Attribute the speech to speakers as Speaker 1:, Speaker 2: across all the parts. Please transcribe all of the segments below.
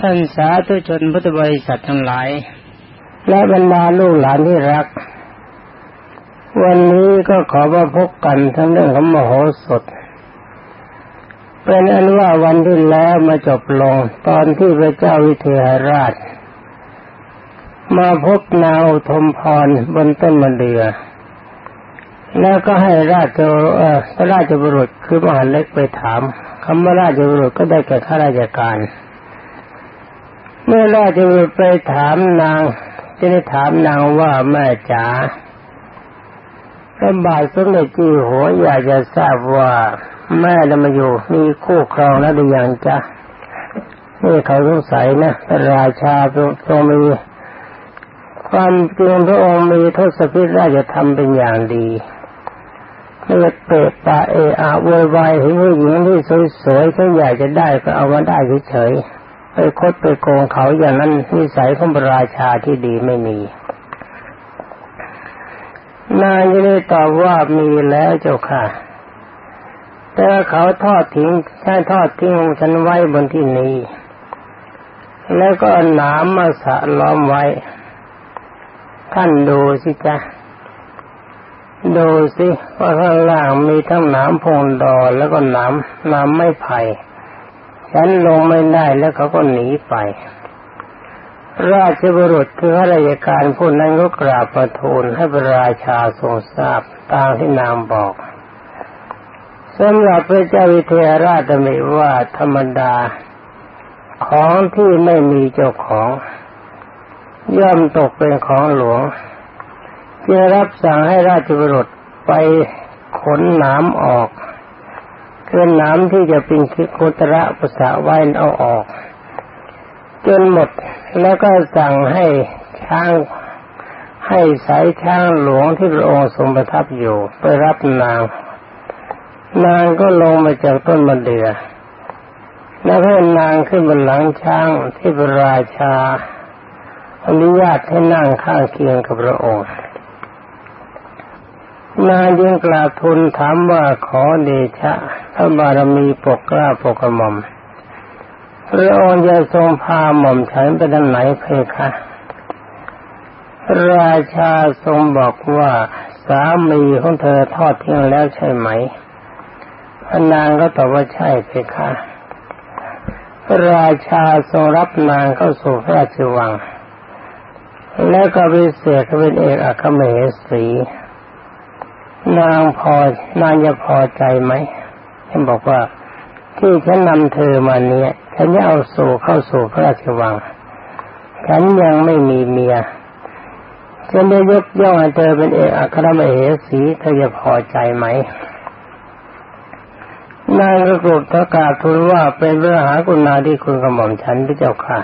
Speaker 1: ท่านสาธุชนพุทธบริษัททั้งหลาย และบรรดาลูกหลานที่รัก วันนี้ก็ขอมาพบกันทั้งเรื่องของมโหสถ เป็นอันว่าวันที่แล้วมาจบลงตอนที่พระเจ้าวิเทหราช มาพบนาวทมพรบนต้นมะเดือ แล้วก็ให้ราชเออราชบุรุษคือมหาเล็กไปถามคำว่าราชบุรุษก็ได้แก่ข้าราชการ เมื่อราชบุรุษไปถามนางจะได้ถามนางว่าแม่จ๋าพระบาทสมเด็จจีหัวอยากจะทราบว่า แม่จะมาอยู่มีคู่ครองแล้วหรือยังจ๊ะนี่เขาสงสัยนะราชาทรงมีความจริงพระองค์มีทศพิธราชธรรมเป็นอย่างดีเมื่อเตะปาเออาโวยวายเห็นผู้หญิงที่สวยๆฉันอยากจะได้ก็เอามาได้เฉยๆ ไปคดไปโกงเขาอย่างนั้นนิสัยของพระราชาที่ดีไม่มี นายจะได้ตอบว่ามีแล้วเจ้าค่ะ แต่เขาทอดทิ้งใช่ทอดทิ้งฉันไว้บนที่นี้ แล้วก็หนามมาสะล้อมไว้ ท่านดูสิจ๊ะดูสิว่าข้างล่างมีทั้งหนามพงดอแล้วก็หนามหนามไม่ไผ่ ฉันลงไม่ได้แล้วเขาก็หนีไป ราชบุรุษคือข้าราชการผู้นั้นก็กราบประทูลให้พระราชาทรงทราบตามที่นางบอกสำหรับพระเจ้าวิเทหราชมีว่าธรรมดาของที่ไม่มีเจ้าของ ย่อมตกเป็นของหลวงจึงรับสั่งให้ราชบุรุษไปขนหนามออก คือนามที่จะเป็นคิคุตระภาษาไว้เอาออก จนหมดแล้วก็สั่งให้ช้างให้สายช้างหลวงที่พระองค์ทรงประทับอยู่ไปรับนาง นางก็ลงมาจากต้นมะเดื่อแล้วให้นางขึ้นบนหลังช้างที่พระราชาอนุญาตให้นั่งข้างเคียงกับพระองค์ นางยิงกราบทูลถามว่าขอเดชะพระบารมีปกกล้าปกกระหม่อมพระองค์จะทรงพาหม่อมฉันไปทางไหนเพคะราชาทรงบอกว่าสามีของเธอทอดทิ้งแล้วใช่ไหมพระนางก็ตอบว่าใช่เพคะราชาทรงรับนางเข้าสู่พระราชวัง แล้วก็วิเศษเป็นเอกอัครมเหสี นางพอนางจะพอใจไหมฉันบอกว่า ที่ฉันนำเธอมาเนี้ยฉันจะเอาสู่เข้าสู่พระราชวัง ฉันยังไม่มีเมียฉันได้ยกย่องเธอเป็นเอกอัครมเหสีเธอจะพอใจไหมนางกระกรุบทกาทูลว่าเป็นเรื่องหากุณาที่คุณกระหม่อมฉันพระเจ้าค่ะ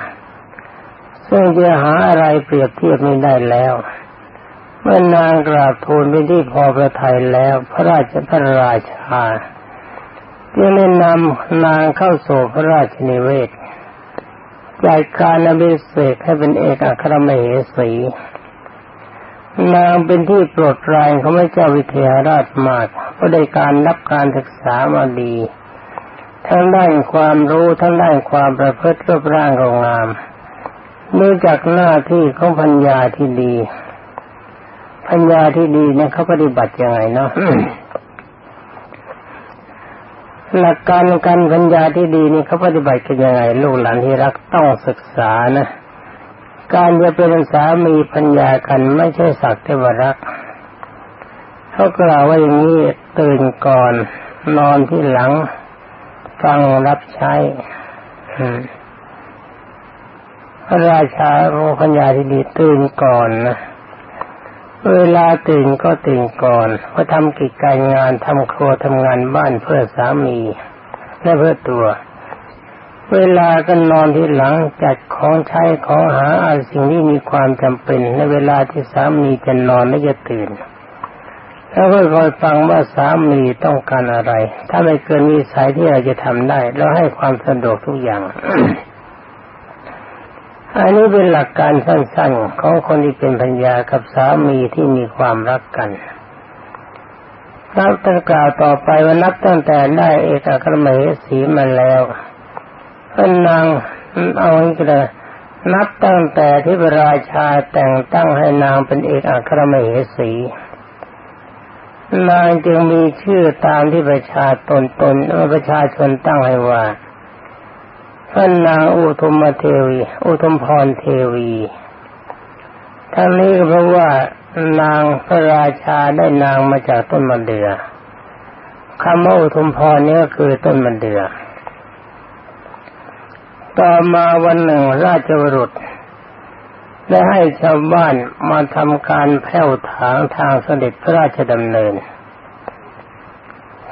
Speaker 1: ซึ่งจะหาอะไรเปรียบเทียบไม่ได้แล้ว เมื่อนางกราบทูลเป็นที่พอประทัยแล้ว พระราชพระราชาจึงได้นำนางเข้าสู่พระราชนิเวศจัดการอภิเษกให้เป็นเอกอัครมเหสี นางเป็นที่โปรดปรานของพระเจ้าวิเทหราชมากเพราะได้การรับการศึกษามาดี ทั้งด้านความรู้ทั้งด้านความประพฤติรูปร่างของงามเนื่องจากหน้าที่ของพัญญาที่ดี ปัญญาที่ดีเนี่ยเขาปฏิบัติยังไงเนาะหลักการการปัญญาที่ดีนี่เขาปฏิบัติกันยังไงลูกหลานที่รักต้องศึกษานะ การจะเป็นสามีปัญญากันไม่ใช่สักแต่ว่ารักเขากล่าวว่าอย่างนี้ตื่นก่อน นอนที่หลังฟังรับใช้พระราชาโรปัญญาที่ดีตื่นก่อนนะ เวลาตื่นก็ตื่นก่อนเพราะทำกิจการงานทำครัวทำงานบ้านเพื่อสามีและเพื่อตัว เวลาก็นอนที่หลังจัดของใช้ของหาอาสิ่งที่มีความจำเป็นในเวลาที่สามีจะนอนและจะตื่นแล้วก็คอยฟังว่าสามีต้องการอะไร ถ้าไม่เกินวิสัยที่เราจะทำได้ เราให้ความสะดวกทุกอย่าง อันนี้เป็นหลักการสั้นๆของคนที่เป็นพัญญากับสามีที่มีความรักกันนับตั้งกล่าวต่อไปว่านับตั้งแต่ได้เอกอัครมเหสีมาแล้วพระนางเอางี้ก็เลยนับตั้งแต่ที่พระราชาแต่งตั้งให้นางเป็นเอกอัครมเหสี นางจึงมีชื่อตามที่ประชาตนตนประชาชนตั้งให้ว่า พระนางอุทุมเทวี อุทุมพรเทวีทั้งนี้ก็เพราะว่านางพระราชาได้นางมาจากต้นมะเดือ่อคำว่าอุทุมพรนี้ก็คือต้นมะเดือ่อต่อมาวันหนึ่งราชบุรุษได้ให้ชาวบ้านมาทำการแผ่วถางทางเสด็จพระราชดำเนิน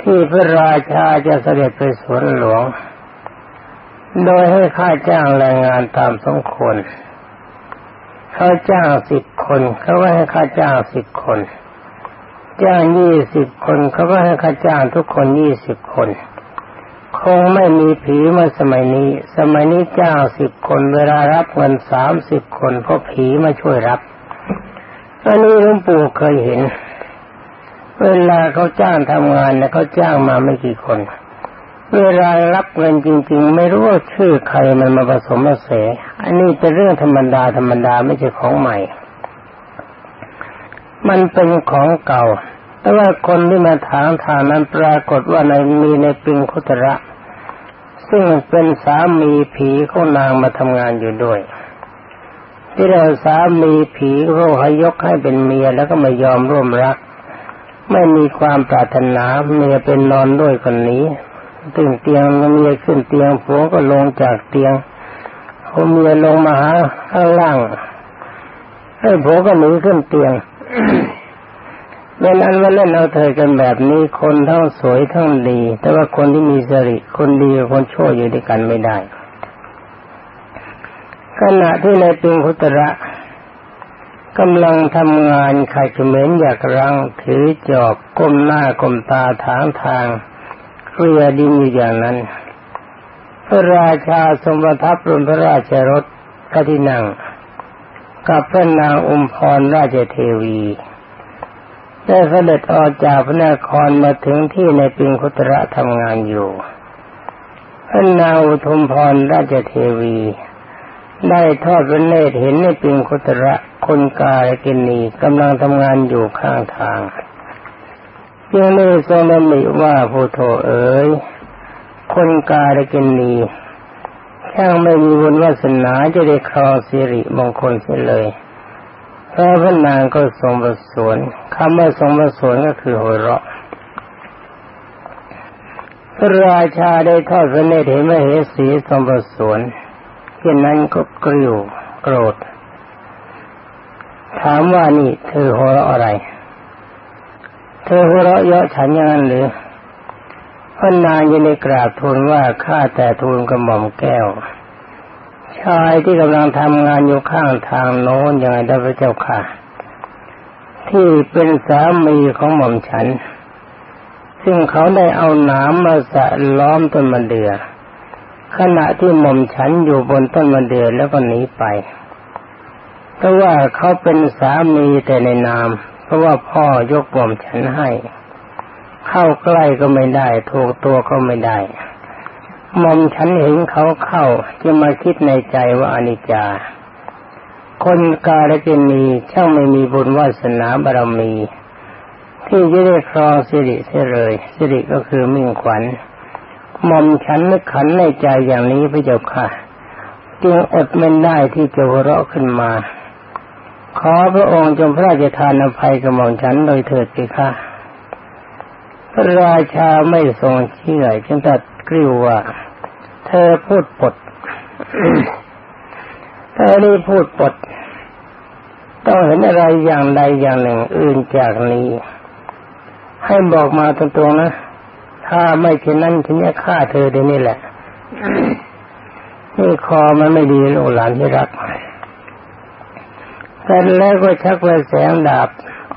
Speaker 1: ที่พระราชาจะเสด็จไปสวนหลวง โดยให้ค่าจ้างแรงงานตามสมควรเขาจ้างสิบคนเขาก็ให้ค่าจ้างสิบคน จ้างยี่สิบคนเขาก็ให้ค่าจ้างทุกคนยี่สิบคน คงไม่มีผีมาสมัยนี้ สมัยนี้จ้างสิบคนเวลารับเงินสามสิบคนเพราะผีมาช่วยรับอันนี้หลวงปู่เคยเห็น เวลาเขาจ้างทำงานเนะเขาจ้างมาไม่กี่คนเเวลารับเงินจริง ๆ ไม่รู้ว่าชื่อใครมันมาผสมมาเสอันนี้เป็นเรื่องธรรมดาธรรมดาไม่ใช่ของใหม่ มันเป็นของเก่า แต่ว่าคนที่มาถามทางนั้นปรากฏว่าในมีในปิงคุตระ ซึ่งเป็นสามีผีของนางมาทำงานอยู่ด้วย ที่เราสามีผีเขาให้ยกให้เป็นเมียแล้วก็ไม่ยอมร่วมรัก ไม่มีความปรารถนาเมียเป็นนอนด้วยคนนี้ ตึงเตียงเมียขึ้นเตียงผัวก็ลงจากเตียงพอเมียลงมาหาข้างล่างให้ผัวก็หนีขึ้นเตียงเป็นอันว่าเล่นเอาเธอกันแบบนี้คนทั้งสวยทั้งดี แต่ว่าคนที่มีสริคนดีกับคนชั่วอยู่ด้วยกันไม่ได้ ขณะที่ในปิงคุตระกำลังทำงานขายเขมรอยากรังถือจอบก้มหน้าก้มตาทางทาง เคลียดินอยู่อย่างนั้น พระราชาทรงประทับบนพระราชรถพระที่นั่ง กับพระนางอุมพรราชเทวี ได้เสด็จออกจากพระนครมาถึงที่ในปิงคุตระทำงานอยู่ พระนางอุทุมพรราชเทวี ได้ทอดพระเนตรเห็นในปิงคุตระคนกาลกินีกำลังทำงานอยู่ข้างทาง ยังได้ทรงดำริว่าผู้โทเอ๋ยคนกาลกินีช่างไม่มีบุญวาสนาจะได้ครองสิริมงคลเสียเลยพระพนางก็ทรงประสวนคำว่าทรงประสวนก็คือหัวเราะพระราชาได้ทอดพระเนตรเห็นมเหสีทรงประสวนเช่นนั้นก็กริ้วโกรธ ถามว่านี่เธอหัวเราะอะไร ธอหัวเราะเยาะฉันอย่างนั้นหรือพระนางยังได้กราบทูลว่าข้าแต่ทูลกระหม่อมแก้ว ชายที่กำลังทำงานอยู่ข้างทางโน้นยังไงได้พระเจ้าค่ะ ที่เป็นสามีของหม่อมฉัน ซึ่งเขาได้เอาหนามมาสะล้อมต้นมะเดือ่อขณะที่หม่อมฉันอยู่บนต้นมะเดื่อแล้วก็หนีไป เพราะว่าเขาเป็นสามีแต่ในนาม ราะว่าพ่อยกหม่อมฉันให้ เข้าใกล้ก็ไม่ได้ถูกตัวก็ไม่ได้มอมฉันเห็นเขาเข้าจะมาคิดในใจว่าอนิจจา คนกาลกินีช่างไม่มีบุญวาสนาบารมี ที่จะได้ครองสิริเสียเลยสิริก็คือมิ่งขวัญมอมฉันนึกขันในใจอย่างนี้พระเจ้าค่ะ จึงอดไม่ได้ที่จะหัวเราะขึ้นมา ขอพระองค์จงพระราชทานอภัยกับหม่อมฉันโดยเถิดสิค่ะพระราชาไม่ทรงเชื่อจึงตัดกริ้วว่า เธอพูดปด เธอนี่พูดปด ต้องเห็นอะไรอย่างใดอย่างหนึ่งอื่นจากนี้ ให้บอกมาตรงๆนะ ถ้าไม่เช่นนั้นฉันจะฆ่าเธอเดี๋ยวนี้แหละนี่คอมันไม่ดีลูกหลานที่รัก แต่แล้วก็ชักไปแสงดาบ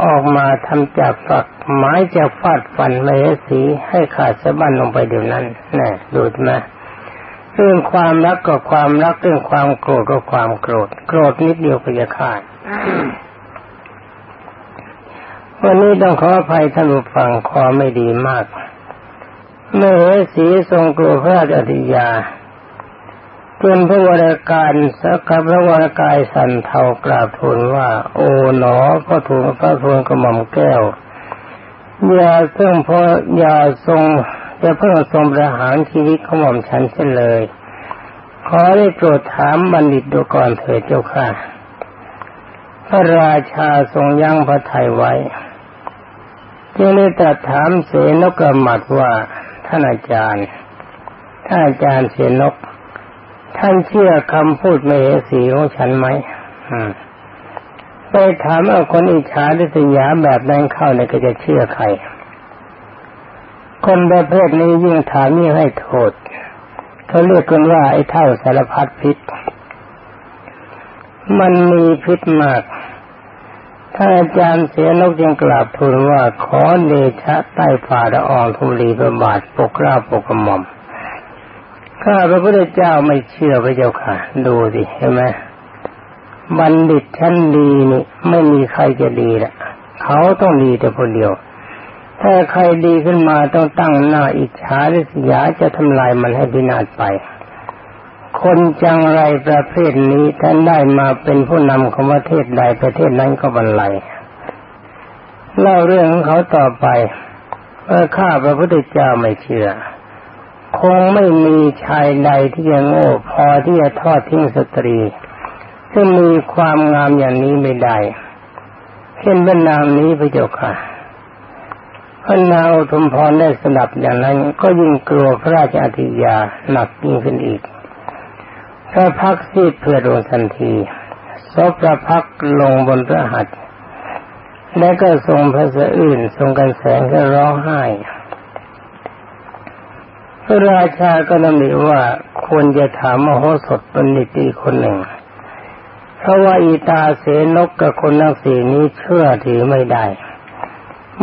Speaker 1: ออกมาทำจากฝักไม้จากฟาดฟันเมสีให้ขาดสะบั้นลงไปเดี๋ยวนั้นน่ดูไหมเรื่องความรักก็ความรักเรื่องความโกรธก็ความโกรธ โกรธนิดเดียวก็จะขาดวันนี้ต้องขออภัยท่านผู้ฟังคอไม่ดีมาก เมื่อสีทรงกลัวพระราชอธิยา จนพระวรากายสักพระวรากายสันเทากราบทูลว่า โอ๋หนอพระทูลพระทูลกระหม่อมแก้วอย่าเพิ่งพออย่าทรงอย่าเพิ่งทรงประหารชีวิตของหม่อมฉันเสียเลย ขอได้โปรดถามบัณฑิตดูก่อนเถิดเจ้าค่ะ พระราชาทรงยั้งพระทัยไว้จึงได้ตรัสถามเสนกกรมัดว่าท่านอาจารย์ท่านอาจารย์เสนก ท่านเชื่อคำพูดมเหสีของฉันไหมไปถามเอาคนอิจฉาดิษยาแบบนั้นเข้าเนี่ยก็จะเชื่อใคร คนประเภทนี้ยิ่งถามยิ่ให้โทษเขาเรียกกันว่าไอ้เท่าสารพัดพิษ มันมีพิษมากถ้าอาจารย์เสียนกยังกราบทูลว่าขอเดชะใต้ฝ่าละอองทุลีประบาทปกราปกกระหม่อม ข้าพระพุทธเจ้าไม่เชื่อพระเจ้าค่ะ ดูสิเห็นไหมบัณฑิตชั้นดีนี่ไม่มีใครจะดีละเขาต้องดีแต่คนเดียว ถ้าใครดีขึ้นมาต้องตั้งหน้าอิจฉาริษยาจะทำลายมันให้พินาศไป คนจังไรประเภทนี้ท่านได้มาเป็นผู้นำของประเทศใดประเทศนั้นก็บรรลัยเล่าเรื่องของเขาต่อไปเมื่อข้าพระพุทธเจ้าไม่เชื่อ คงไม่มีชายใดที่จะโง่พอที่จะทอดทิ้งสตรี ซึ่งมีความงามอย่างนี้ไม่ได้เช่นพระนางนี้พระเจ้าค่ะพระนางทุมพรได้สนับอย่างนั้น ก็ยิ่งกลัวพระราชอธิยาหนักยิ่งขึ้นอีกพระพักซีดเพื่อดวงทันทีซบพระพักลงบนพระหัตถ์และก็ทรงพระเสะอื่นทรงกันแสงก็ร้องไห้ พระราชาก็นำหนิว่าควรจะถามมโหสถบัณฑิตีคนหนึ่ง เพราะว่าอีตาเสนกกับคนนักสีนี้เชื่อถือไม่ได้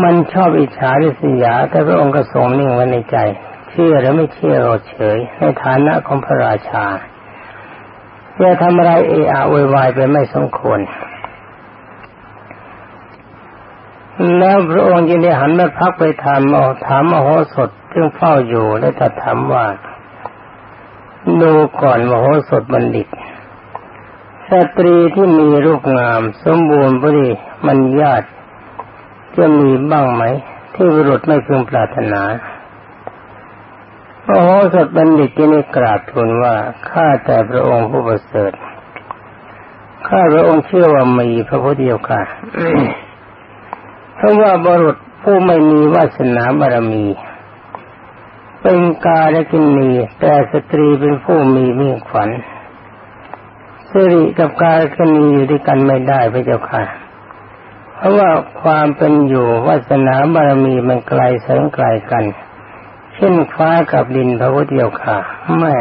Speaker 1: มันชอบอิจฉาริษยา แต่พระองค์ก็ทรงนิ่งไว้ในใจ เชื่อหรือไม่เชื่อเราเฉย ในฐานะของพระราชาจะทำอะไรเอะอะวายไปไม่สมควร แล้วพระองค์จึงได้หันมาพักไปถามถามมโหสถซึ่งเฝ้าอยู่และตรัสถามว่าดูก่อนมโหสถบัณฑิต สตรีที่มีรูปงาม สมบูรณ์บริมันญาติจะมีบ้างไหม ที่บุรุษไม่พึงปรารถนาโอ้สดบัณฑิตที่นี่กราบทูลว่าข้าแต่พระองค์ผู้ประเสริฐข้าพระองค์เชื่อว่ามีพระพุทธเจ้าค่ะ เพราะว่าบรุษผู้ไม่มีวาสนาบารมี เป็นกาและกินมีแต่สตรีเป็นผู้มีมิ่งขวัญสิริกับกาและกินมีอยู่ด้วยกันไม่ได้พระเจ้าค่ะ เพราะว่าความเป็นอยู่วาสนาบารมีมันไกลแสนไกลกัน เช่นฟ้ากับดินพระพุทธเจ้าค่ะแม่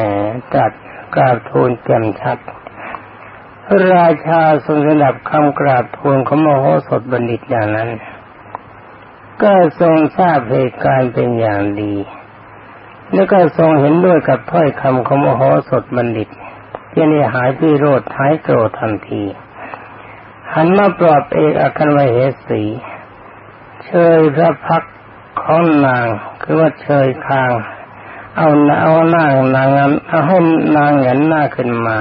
Speaker 1: จัดกราบทูลแจ่มชัดพระราชาทรงสดับคำกราบทูลของมโหสถบัณฑิตอย่างนั้น ก็ทรงทราบเหตุการณ์เป็นอย่างดี แล้วก็ทรงเห็นด้วยกับถ้อยคำของมโหสถบัณฑิตที่นี่หายพิโรธหายโกรธทันที หันมาปลอบเอกอัคนวเหสีเชยพระพักของนางคือว่าเชยคาง เอาเอาหน้านางเอาให้นางเห็นหน้าขึ้นมา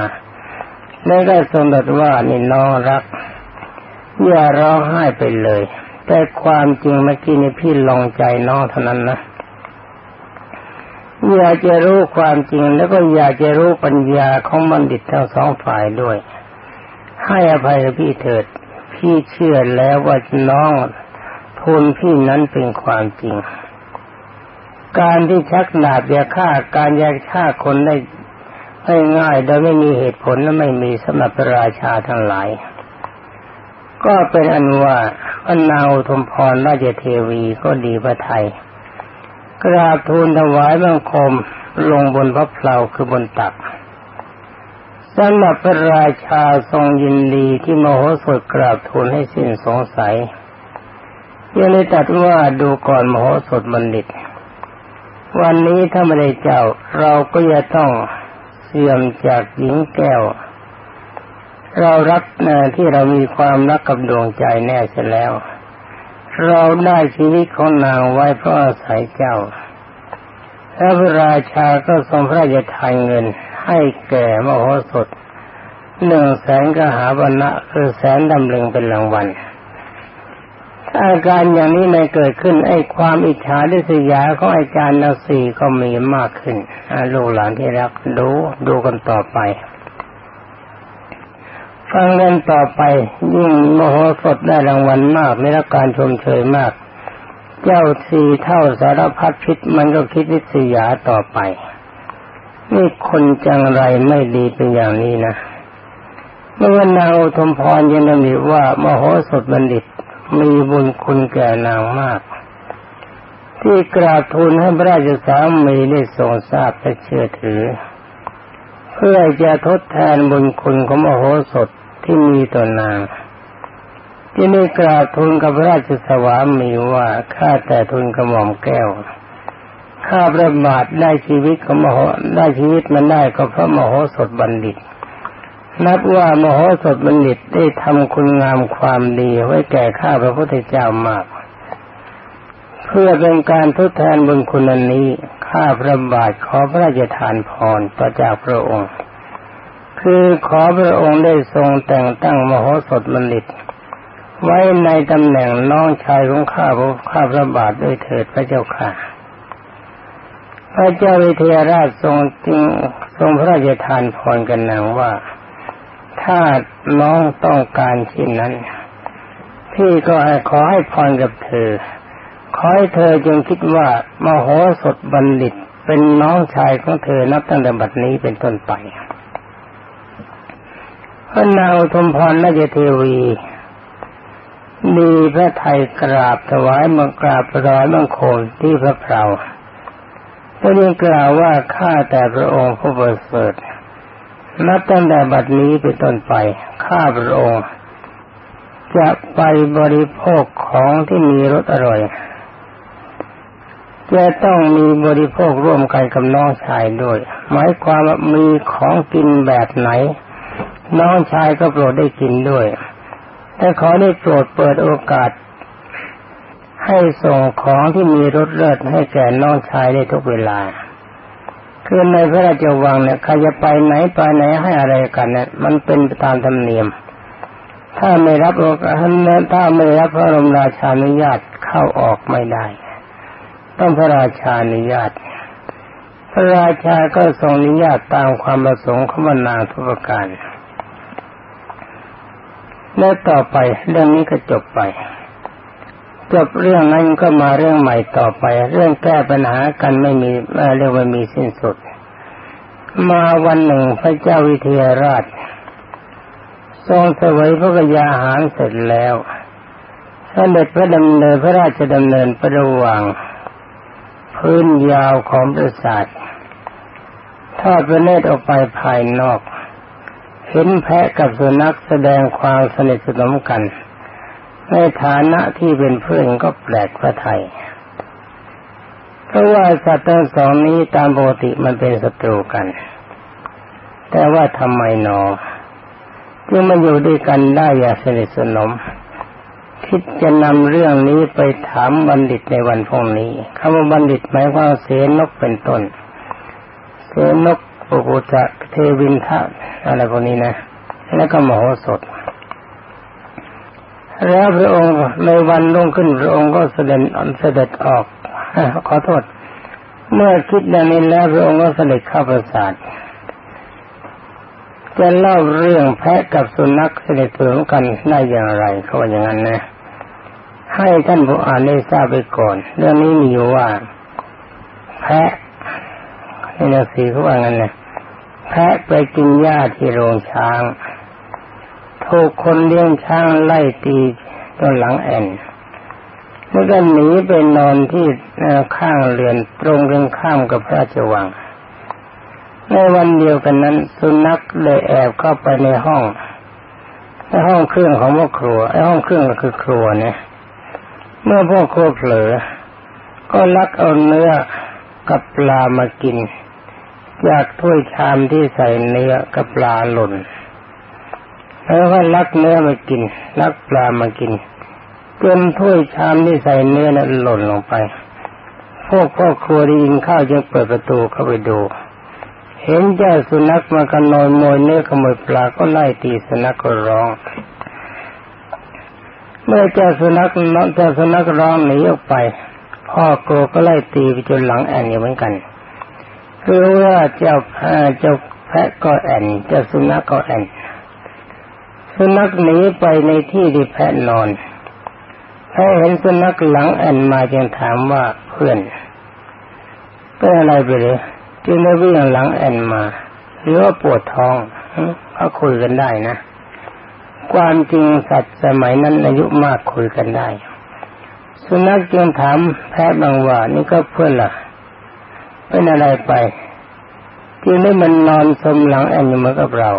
Speaker 1: แล้วได้ทรงตรัสว่านี่น้องรักอย่าร้องไห้ไปเลย แต่ความจริงเมื่อกี้นี่พี่ลองใจน้องเท่านั้นนะอยากจะรู้ความจริงแล้วก็อยากจะรู้ปัญญาของบัณฑิตทั้งสองฝ่ายด้วย ให้อภัยพี่เถิด พี่เชื่อแล้วว่าน้องทูลพี่นั้นเป็นความจริง การที่ชักดาบยาฆ่าการยาฆ่าคนได้ง่ายๆโดยไม่มีเหตุผลและไม่มีสำหรับราชาทั้งหลาย ก็เป็นอันว่า พระนาวทมพรราชเทวีก็ดีพระไทย กราบทูลถวายบังคมลงบนพระเพลาคือบนตักสำหรับพระราชาทรงยินดีที่มโหสถกราบทูลให้สิ้นสงสัยยังได้ตัดว่าดูก่อนมโหสถบัณฑิต วันนี้ถ้าไม่ได้เจ้าเราก็จะต้องเสื่อมจากหญิงแก้ว เรารักนะที่เรามีความรักกับดวงใจแน่เสียแล้ว เราได้ชีวิตของนางไว้เพราะอาศัยเจ้าแล้วพระราชาก็ทรงพระราชทานเงิน ให้แก่มโหสถหนึ่งแสนกหาวันนะคือแสนดำลึงเป็นรางวัลอาการอย่างนี้ในเกิดขึ้นไอ้ความอิจฉาดิษยาของอาจารย์นาสีก็มีมากขึ้นลูกหลานที่รักดูดูกันต่อไป ฟังเล่นต่อไปยิ่งโมโหสถได้รางวัลมากได้รับการชมเชยมาก เจ้าสีเท่าสารพัดพิษมันก็คิดวิษยาต่อไปนี่คนจังไรไม่ดีเป็นอย่างนี้นะเมื่อนางอุทมพรยังดำริว่ามโหสถบัณฑิตมีบุญคุณแก่นางมาก ที่กราบทูลให้พระราชสามีได้ทรงทราบและเชื่อถือ เพื่อจะทดแทนบุญคุณของมโหสถ ที่มีต่อนางที่ได้กราบทูลกับพระราชสวามีว่าข้าแต่ทูลกระหม่อมแก้วข้าประบาทได้ชีวิตของมโหได้ชีวิตมันได้ก็เพราะมโหสถบัณฑิต นับว่ามโหสถบัณฑิตได้ทำคุณงามความดีไว้แก่ข้าพระพุทธเจ้ามาก เพื่อเป็นการทดแทนบุญคุณนนี้ ข้าพระบาทขอพระราชทานพรต่อจากพระองค์ คือขอพระองค์ได้ทรงแต่งตั้งมโหสถบัณฑิตไว้ในตำแหน่งน้องชายของข้าพระข้าพระบาทด้วยเถิดพระเจ้าค่ะ พระเจ้าวิเทหราชทรงจึงทรงพระราชทานพรกันนางว่า ถ้าน้องต้องการชิ้นนั้น พี่ก็ให้ขอให้พรกับเธอ ขอให้เธอจงคิดว่ามโหสถบัณฑิตเป็นน้องชายของเธอนับตั้งแต่บัดนี้เป็นต้นไป พระนางอุทมพรนาจเทวี มีพระไทยกราบถวายมังกราบร้อยมังคมที่พระเพลาแล้วยังกล่าวว่าข้าแต่พระองค์ผู้ประเสริฐนับตั้งแต่บัดนี้เป็นต้นไปข้าพระองค์จะไปบริโภคของที่มีรสอร่อย จะต้องมีบริโภคร่วมกันกับน้องชายด้วย หมายความว่ามีของกินแบบไหน น้องชายก็โปรดได้กินด้วย แต่ขอได้โปรดเปิดโอกาส ให้ส่งของที่มีรสเลิศให้แก่น้องชายได้ทุกเวลา คือในพระราชวังเนี่ยใครจะไปไหนไปไหนให้อะไรกันเนี่ยมันเป็นตามธรรมเนียม ถ้าไม่รับโอกาสถ้าไม่รับพระบรมราชานุญาตเข้าออกไม่ได้ ต้องพระราชานุญาตพระราชาก็ทรงอนุญาตตามความประสงค์ของบรรดาทุกประการ และต่อไปเรื่องนี้ก็จบไปจบเรื่องนั้นก็มาเรื่องใหม่ต่อไป เรื่องแก้ปัญหากันไม่มีเรียกว่ามีสิ้นสุด มาวันหนึ่งพระเจ้าวิเทหราช ทรงเสวยพระกยาหารเสร็จแล้วเสด็จพระดำเนินพระราชดำเนินประระวังพื้นยาวของปราสาททอดพระเนตรออกไปภายนอก เห็นแพะกับสุนัขแสดงความสนิทสนมกัน ในฐานะที่เป็นเพื่อนก็แปลกพระไทยเพราะว่าสัตว์ทั้งสองนี้ตามปกติมันเป็นศัตรูกัน แต่ว่าทำไมหนอจึงมาอยู่ด้วยกันได้อย่างสนิทสนม คิดจะนำเรื่องนี้ไปถามบัณฑิตในวันพรุ่งนี้คำว่าบัณฑิตหมายความเสนกเป็นต้น เสนกปุกุจะเทวินทะ อะไรพวกนี้นะ แล้วก็มโหสถ แล้วพระองค์ในวันรุ่งขึ้นพระองค์ก็เสด็จเสด็จออกขอโทษ เมื่อคิดดังนี้แล้วพระองค์ก็เสด็จเข้าปราสาทจะเล่าเรื่องแพะกับสุนัขเสด็จถึงกันได้อย่างไรเขาว่าอย่างนั้นนะให้ท่านผู้อ่านได้ทราบไปก่อน เรื่องนี้มีอยู่ว่า แพะในหนังสือเขาว่างั้นนะ แพะไปกินหญ้าที่โรงช้าง ถูกคนเลี้ยงช้างไล่ตีจนหลังแอนแล้วก็หนีไปนอนที่ข้างเรือนตรงกันข้ามกับพระราชวัง ในวันเดียวกันนั้น สุนัขเลยแอบเข้าไปในห้องในห้องเครื่องของพ่อครัวไอ้ห้องเครื่องก็คือครัวเนี่ย เมื่อพ่อครัวเผลอ ก็ลักเอาเนื้อกับปลามากิน จากถ้วยชามที่ใส่เนื้อกับปลาหล่นแล้วก็ลักเนื้อมากิน ลักปลามากินจนถ้วยชามที่ใส่เนื้อนั้นหล่นลงไป พวกพ่อครัวได้ยินข้าวจึงเปิดประตูเข้าไปดู เห็นเจ้าสุนัขมากันนอนมอยเนื้อขโมยปลาก็ไล่ตีสุนัขก็ร้อง เมื่อเจ้าสุนัขน้องเจ้าสุนัขร้องหนีออกไป พ่อโกก็ไล่ตีไปจนหลังแอนอยู่เหมือนกัน คือว่าเจ้าเจ้าแพะก็แอนเจ้าสุนัขก็แอนสุนัขหนีไปในที่ที่แพะนอนแพะเห็นสุนัขหลังแอนมาจึงถามว่าเพื่อนเป็นอะไรไปเลยจึงได้วิ่งหลังแอนมาหรือว่าปวดท้องเขาคุยกันได้นะ ความจริงสัตว์สมัยนั้นอายุมากคุยกันได้ สุนัขจึงถามแพะบางว่านี่ก็เพื่อนล่ะ เป็นอะไรไปจึงได้มันนอนสมหลังแอนอยู่เหมือนกับเรา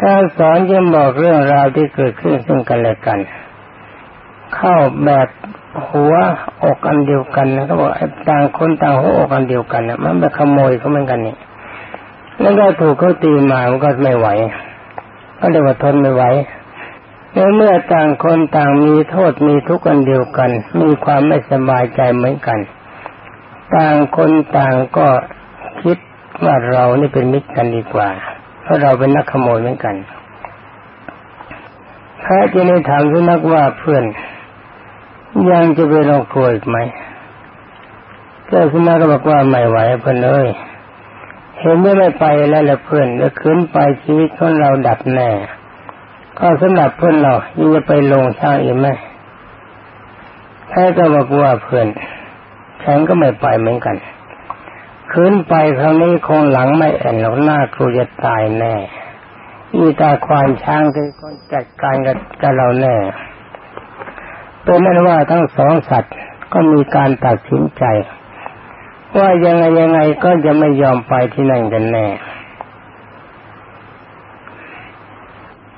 Speaker 1: ถ้าสอนจะบอกเรื่องราวที่เกิดขึ้นซึ่งกันและกัน เข้าแบบหัวอกอันเดียวกันนะเขาบอกต่างคนต่างหัวอกอันเดียวกันนะมันไปขโมยเขาเหมือนกันนี่แล้วก็ถูกเขาตีมามันก็ไม่ไหวก็เรียกว่าทนไม่ไหวในเมื่อต่างคนต่างมีโทษมีทุกข์กันเดียวกัน มีความไม่สบายใจเหมือนกัน ต่างคนต่างก็คิดว่าเรานี่เป็นมิตรกันดีกว่า เพราะเราเป็นนักขโมยเหมือนกันพระจะได้ถามสุนักว่าเพื่อนยังจะไปลงครัวอีกไหมเจ้าสุนัขก็บอกว่าไม่ไหวเพื่อนเลยเห็นว่าไม่ไปแล้วละเพื่อนแล้วคืนไปชีวิตของเราดับแน่ก็สำหรับเพื่อนเรายังจะไปลงช่างอีกไหมแพ้ก็บอกว่าเพื่อน ฉันก็ไม่ไปเหมือนกันคืนไปครั้งนี้คงหลังไม่แอนหรอกหน้าครูจะตายแน่อีตาควานช้างคือคนจัดการกับเราแน่เป็นนั้นว่าทั้งสองสัตว์ก็มีการตัดสินใจ ว่ายังไงยังไงก็จะไม่ยอมไปที่นั่นกันแน่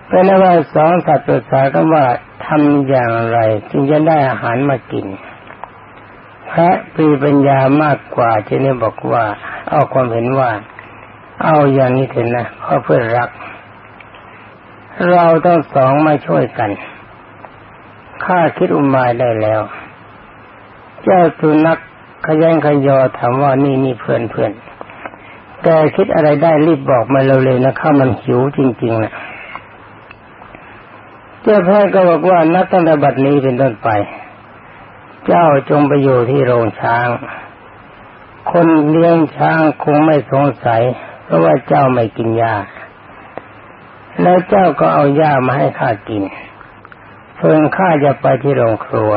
Speaker 1: เป็นนั้นว่าสองสัตว์ปรึกษากันว่าทำอย่างไรจึงจะได้อาหารมากิน พระปีปัญญามากกว่าจะนี่บอกว่าเอาความเห็นว่า เอาอย่างนี้เถอะนะเพราะเพื่อรัก เราต้องสองมาช่วยกันข้าคิดอุมายได้แล้ว เจ้าสุนัขขยันขยอถามว่านี่นี่เพื่อนเพื่อนแต่คิดอะไรได้รีบบอกมาเร็วๆนะข้ามันหิวจริงๆนะเจ้าแพทย์ก็บอกว่านับตั้งแต่บัดนี้เป็นต้นไป เจ้าจงไปอยู่ที่โรงช้าง คนเลี้ยงช้างคงไม่สงสัย เพราะว่าเจ้าไม่กินยาแล้วเจ้าก็เอายามาให้ข้ากินส่วนข้าจะไปที่โรงครัว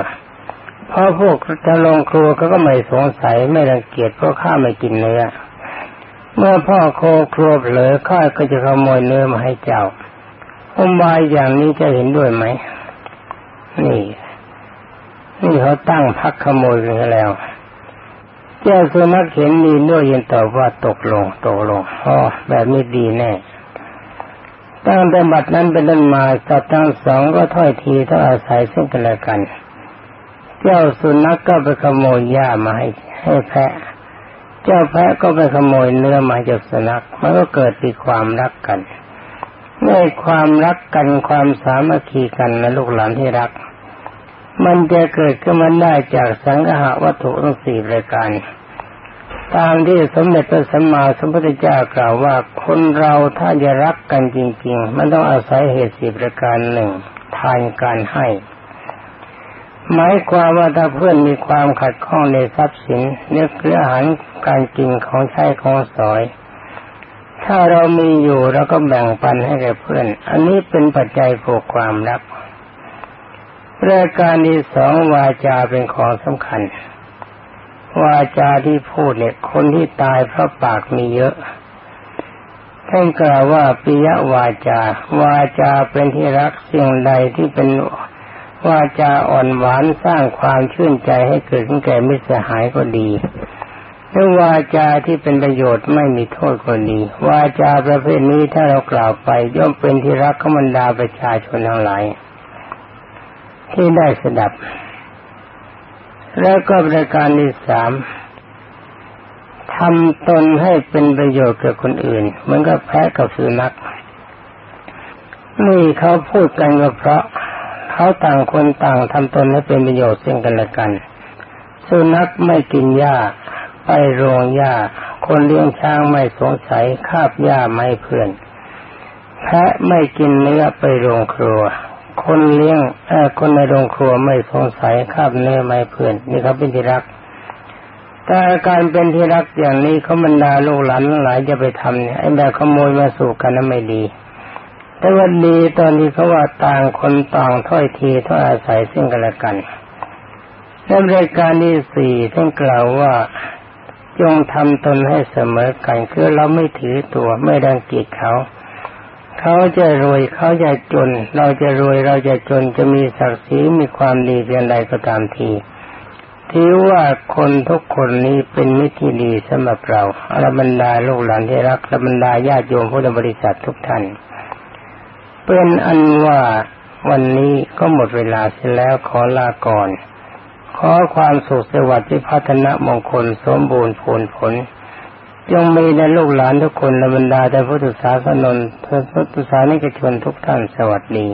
Speaker 1: เพราะพวกจะโรงครัวเขาก็ไม่สงสัยไม่รังเกียจเพราะข้าไม่กินเนื้อ เมื่อพ่อโคครัวเผลอข้าก็จะขโมยเนื้อมาให้เจ้าอุบายอย่างนี้จะเห็นด้วยไหมนี่ นี่เขาตั้งพักขโมยกันแล้วเจ้าสุนัขเห็นมีด้วยยินตอบว่าตกลงตกลงอ๋อแบบนี้ดีแน่ตั้งแต่บัดนั้นเป็นต้นมาสัตว์ทั้งสองก็ถ้อยทีถ้าอาศัยซึ่งกันและกัน เจ้าสุนัขกก็ไปขโมยหญ้ามาให้ให้แพะ เจ้าแพะก็ไปขโมยเนื้อมาจากสุนัขมันก็เกิดปีความรักกันในความรักกันความสามัคคีกันนะลูกหลานที่รัก มันจะเกิดขึ้นมาได้จากสังหะวัตถุทั้งสี่รายการ ตามที่สมเด็จพระสัมมาสัมพุทธเจ้ากล่าวว่าคนเราถ้าจะรักกันจริง ๆ มันต้องอาศัยเหตุสิบประการหนึ่งทานการให้ หมายความว่าถ้าเพื่อนมีความขัดข้องในทรัพย์สินเนื้อเกลืออาหารการกินของใช้ของสอย ถ้าเรามีอยู่เราก็แบ่งปันให้แก่เพื่อน อันนี้เป็นปัจจัยผูกความรัก รายการที่สองวาจาเป็นของสำคัญ วาจาที่พูดเนี่ย คนที่ตายเพราะปากมีเยอะท่านกล่าวว่าปิยวาจา วาจาเป็นที่รักสิ่งใดที่เป็นวาจาอ่อนหวานสร้างความชื่นใจให้เกิดขึ้นแก่มิตรสหายก็ดีหรือวาจาที่เป็นประโยชน์ไม่มีโทษก็ดี วาจาประเภทนี้ถ้าเรากล่าวไป ย่อมเป็นที่รักขมันดาประชาชนทั้งหลาย ที่ได้สดับ แล้วก็บริการที่สามทำตนให้เป็นประโยชน์กับคนอื่นเหมือนกับแพะกับสุนัขนี่เขาพูดกันก็เพราะเขาต่างคนต่างทำตนให้เป็นประโยชน์ซึ่งกันและกัน สุนัขไม่กินหญ้า ไปโรงหญ้า คนเลี้ยงช้างไม่สงสัยคาบหญ้าไม่เพื่อนแพะไม่กินเนื้อไปโรงครัว คนเลี้ยงอคนในโรงครัวไม่สงสัยคาบเนื้อไม่เพื่อนนี่เขาเป็นที่รักแต่การเป็นที่รักอย่างนี้เขาบรรดาลูกหลานหลายจะไปทำเนี่ยไอ้แบบขโมยมาสู่กันนั้นไม่ดี แต่วันดีตอนนี้เขาว่าต่างคนต่างถ้อยทีถ้อยอาศัยซึ่งกันและกันในรายการที่สี่ท่านกล่าวว่าจงทำตนให้เสมอกันคือเราไม่ถือตัวไม่ดังกีดเขา เขาจะรวยเขาจะจน เราจะรวยเราจะจนจะมีศักดิ์ศรีมีความดีเพียงใดก็ตามทีถือว่าคนทุกคนนี้เป็นมิตรที่ดีสำหรับเราอรบรรดาลูกหลานที่รักอรบรรดาญาติโยมพุทธบริษัททุกท่าน เป็นอันว่าวันนี้ก็หมดเวลาเสียแล้วขอลาก่อน ขอความสุขสวัสดิ์ที่พัฒนามงคลสมบูรณ์ผลผล จงมีในลูกหลานทุกคนและบรรดาแต่พุทธศาสนนพุทธศาสนิกชนทุกท่านสวัสดี